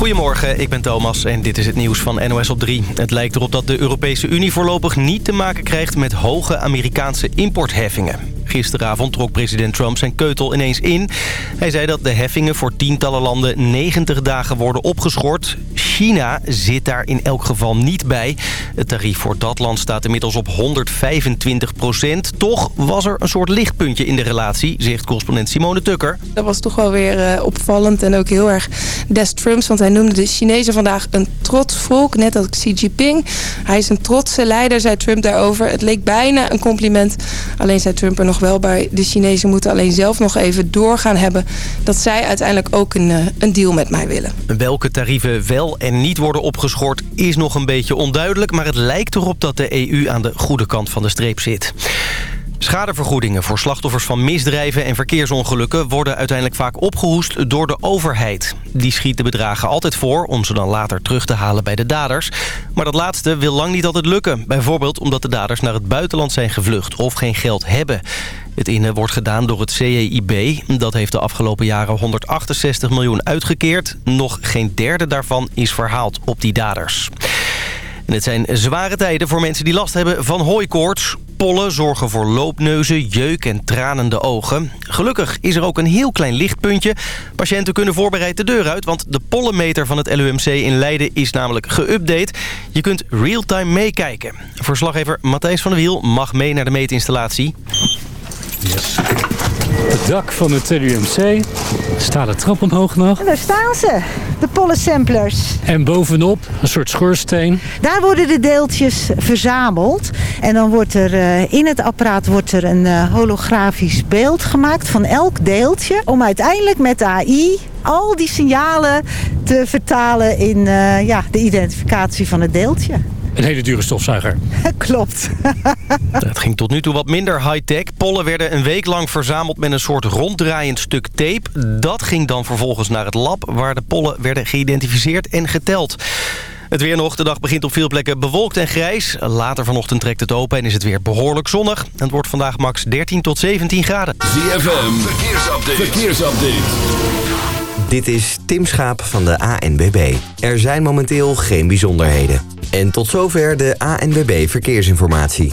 Goedemorgen, ik ben Thomas en dit is het nieuws van NOS op 3. Het lijkt erop dat de Europese Unie voorlopig niet te maken krijgt met hoge Amerikaanse importheffingen. Gisteravond trok president Trump zijn keutel ineens in. Hij zei dat de heffingen voor tientallen landen 90 dagen worden opgeschort. China zit daar in elk geval niet bij. Het tarief voor dat land staat inmiddels op 125 procent. Toch was er een soort lichtpuntje in de relatie, zegt correspondent Simone Tukker. Dat was toch wel weer uh, opvallend en ook heel erg des Trumps. Want hij noemde de Chinezen vandaag een trots volk, net als Xi Jinping. Hij is een trotse leider, zei Trump daarover. Het leek bijna een compliment. Alleen zei Trump er nog wel bij. De Chinezen moeten alleen zelf nog even doorgaan hebben... dat zij uiteindelijk ook een, uh, een deal met mij willen. Welke tarieven wel en niet worden opgeschort is nog een beetje onduidelijk... maar het lijkt erop dat de EU aan de goede kant van de streep zit. Schadevergoedingen voor slachtoffers van misdrijven en verkeersongelukken... worden uiteindelijk vaak opgehoest door de overheid. Die schiet de bedragen altijd voor om ze dan later terug te halen bij de daders. Maar dat laatste wil lang niet altijd lukken. Bijvoorbeeld omdat de daders naar het buitenland zijn gevlucht of geen geld hebben. Het innen wordt gedaan door het CEIB. Dat heeft de afgelopen jaren 168 miljoen uitgekeerd. Nog geen derde daarvan is verhaald op die daders. En het zijn zware tijden voor mensen die last hebben van hooikoorts. Pollen zorgen voor loopneuzen, jeuk en tranende ogen. Gelukkig is er ook een heel klein lichtpuntje. Patiënten kunnen voorbereid de deur uit... want de pollenmeter van het LUMC in Leiden is namelijk geüpdate. Je kunt real-time meekijken. Verslaggever Matthijs van der Wiel mag mee naar de meetinstallatie. Yes. Het dak van het LUMC. Staat de trap omhoog nog. En daar staan ze, de pollensamplers. En bovenop een soort schoorsteen. Daar worden de deeltjes verzameld. En dan wordt er uh, in het apparaat wordt er een uh, holografisch beeld gemaakt van elk deeltje. Om uiteindelijk met de AI al die signalen te vertalen in uh, ja, de identificatie van het deeltje. Een hele dure stofzuiger. Klopt. Het ging tot nu toe wat minder high-tech. Pollen werden een week lang verzameld met een soort ronddraaiend stuk tape. Dat ging dan vervolgens naar het lab... waar de pollen werden geïdentificeerd en geteld. Het weer nog. De dag begint op veel plekken bewolkt en grijs. Later vanochtend trekt het open en is het weer behoorlijk zonnig. Het wordt vandaag max 13 tot 17 graden. ZFM, verkeersupdate. verkeersupdate. Dit is Tim Schaap van de ANBB. Er zijn momenteel geen bijzonderheden. En tot zover de ANBB Verkeersinformatie.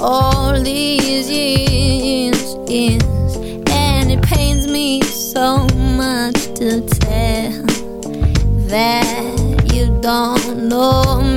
all these years, years And it pains me so much to tell That you don't know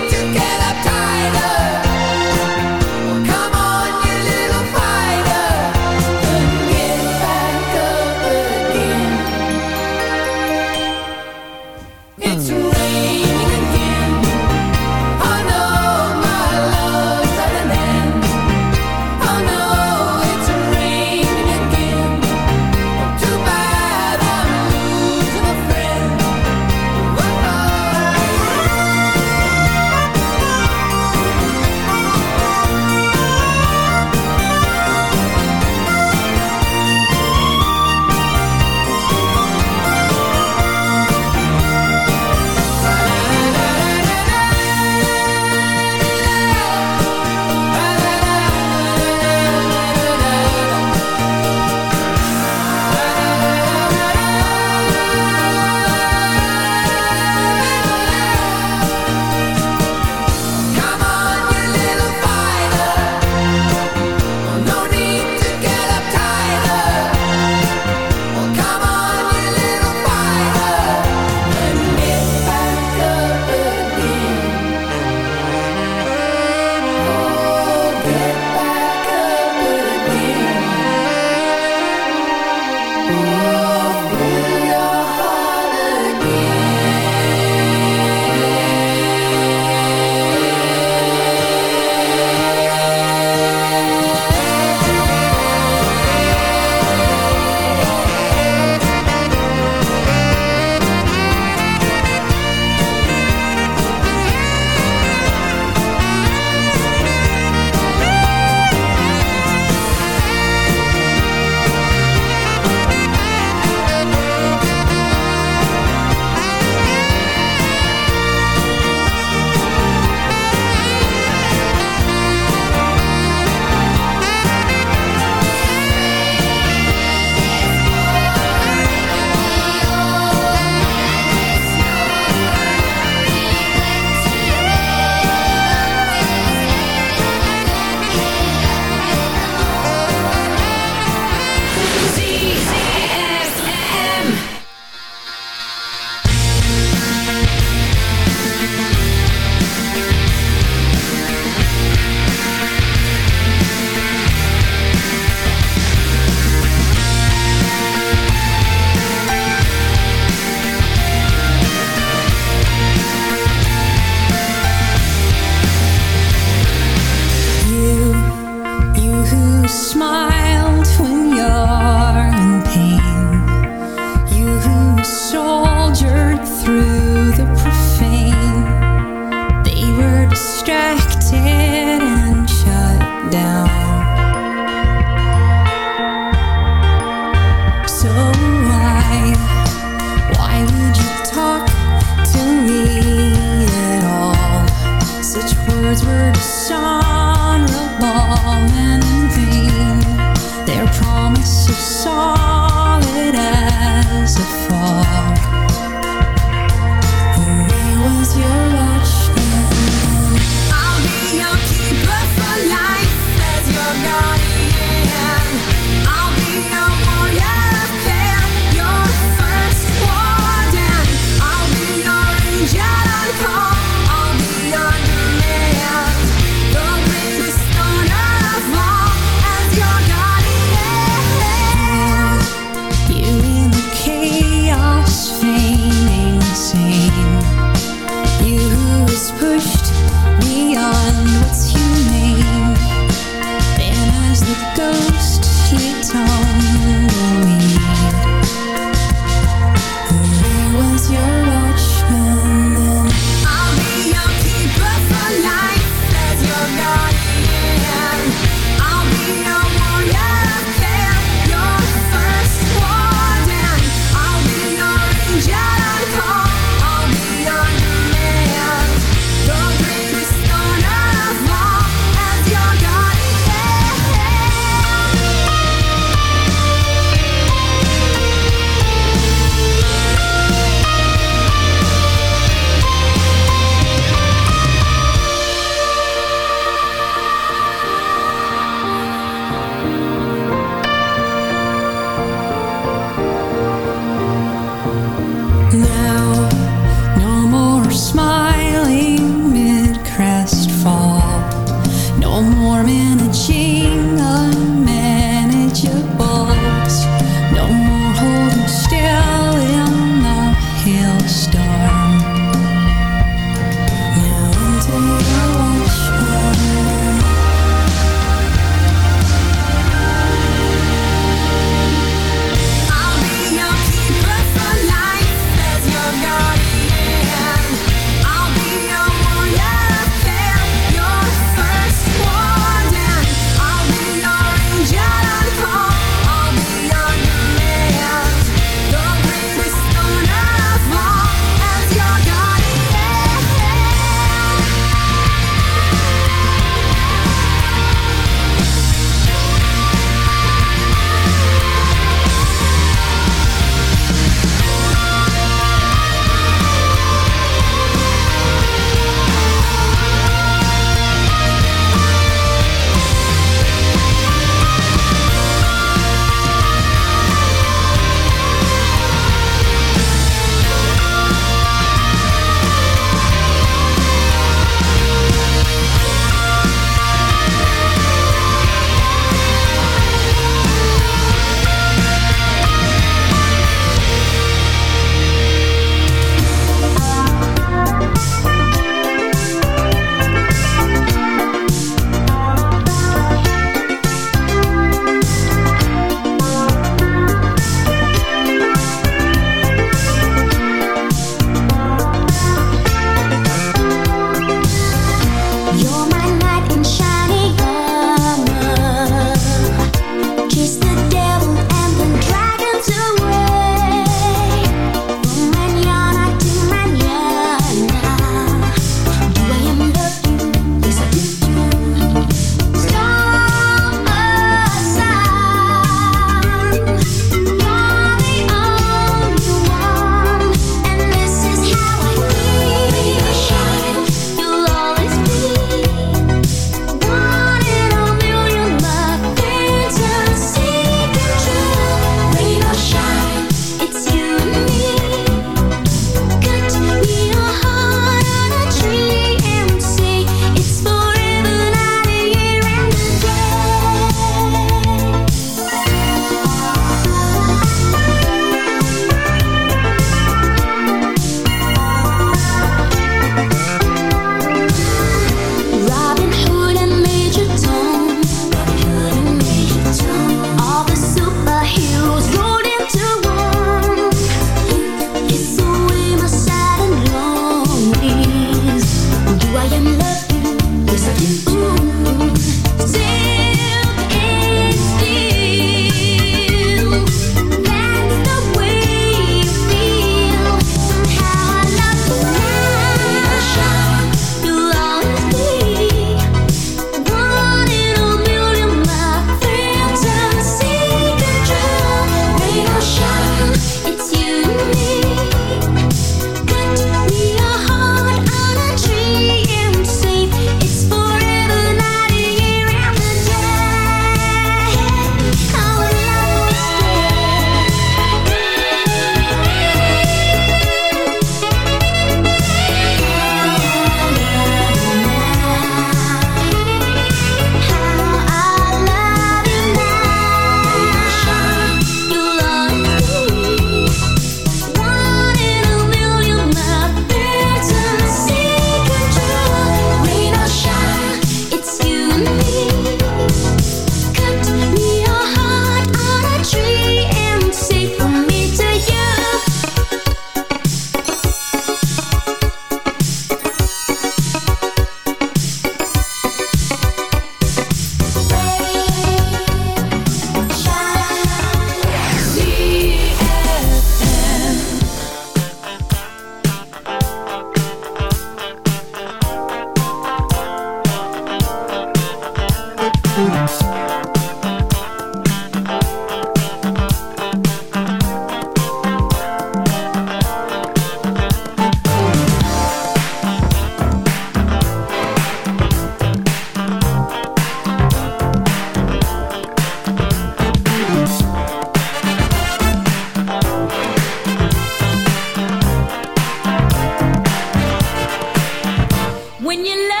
when you love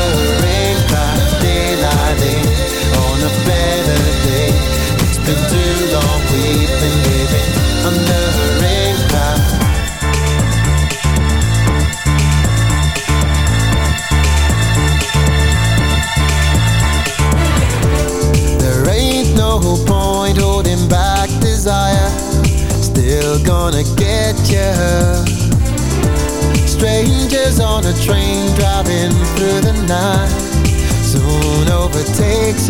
We've been living under a rain. There ain't no point holding back desire. Still gonna get. Strangers on a train driving through the night. Overtakes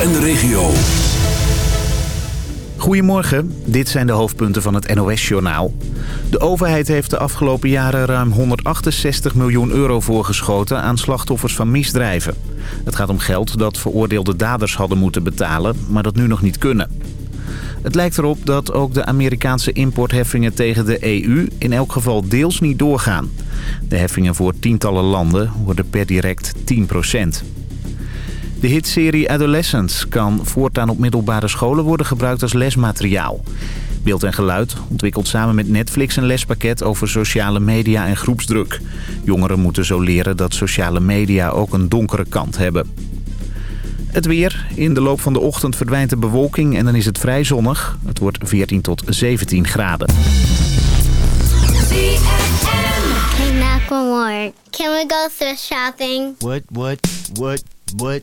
en de regio. Goedemorgen, dit zijn de hoofdpunten van het NOS-journaal. De overheid heeft de afgelopen jaren ruim 168 miljoen euro voorgeschoten aan slachtoffers van misdrijven. Het gaat om geld dat veroordeelde daders hadden moeten betalen, maar dat nu nog niet kunnen. Het lijkt erop dat ook de Amerikaanse importheffingen tegen de EU in elk geval deels niet doorgaan. De heffingen voor tientallen landen worden per direct 10 de hitserie Adolescents kan voortaan op middelbare scholen worden gebruikt als lesmateriaal. Beeld en Geluid ontwikkelt samen met Netflix een lespakket over sociale media en groepsdruk. Jongeren moeten zo leren dat sociale media ook een donkere kant hebben. Het weer. In de loop van de ochtend verdwijnt de bewolking en dan is het vrij zonnig. Het wordt 14 tot 17 graden. Hey, can we go thrift shopping? What, what, what, what,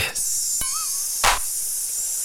is.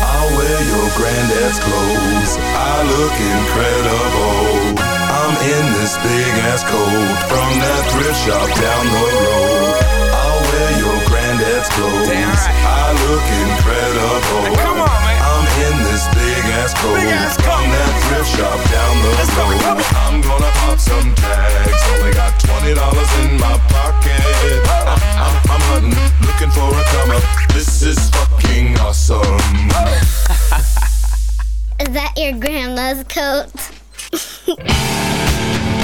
I'll wear your granddad's clothes. I look incredible. I'm in this big ass coat from that thrift shop down the road. I'll wear your granddad's clothes. I look incredible. Come on, big ass coat from that thrift shop down the road. I'm gonna pop some tags. Only got twenty dollars in my pocket. I'm, I'm, I'm hunting, looking for a come up. This is fucking awesome. Is that your grandma's coat?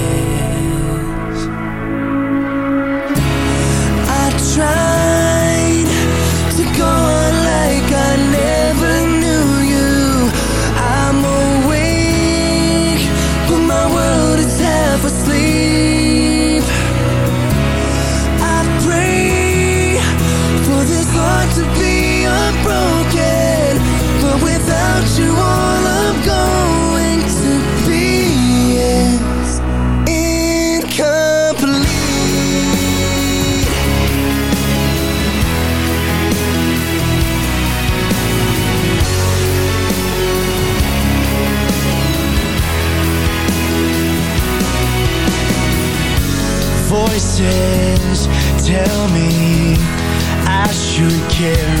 Tell me I should care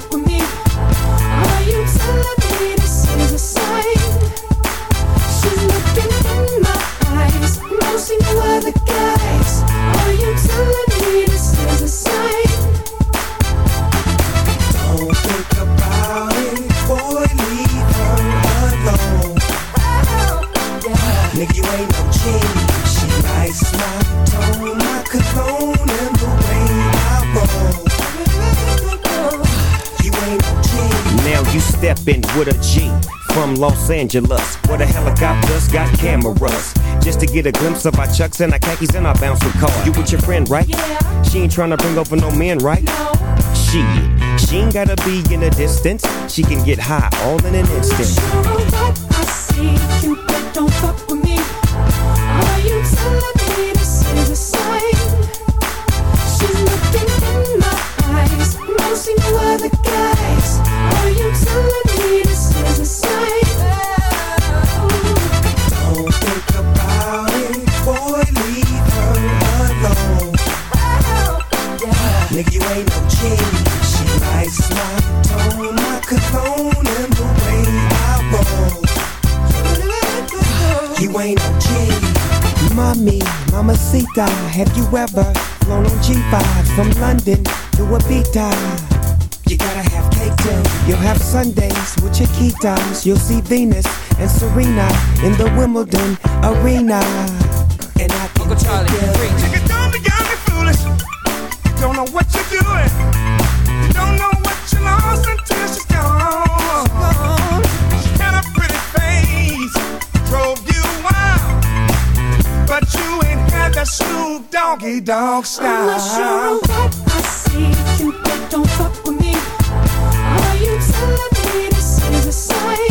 stepping with a G from Los Angeles, where the helicopters got cameras. Just to get a glimpse of our chucks and our khakis and our bouncing car. You with your friend, right? Yeah. She ain't trying to bring over no men, right? No. She, she ain't gotta be in the distance. She can get high all in an instant. Sure what I see. Cupid, don't fuck with me. Are you telling me this is a sign? She's looking in my eyes. No, no other guys. G. Mommy, mamacita, have you ever flown on G5 from London to Ibiza? You gotta have cake too. You'll have Sundays with your Chiquitas. You'll see Venus and Serena in the Wimbledon arena. And I can Uncle Charlie, Nigga, don't be young and foolish. You don't know what you're doing. That Snoop Doggy Dog style. I'm not sure of what I see. Cupid, don't fuck with me. Are you telling me this is a sign?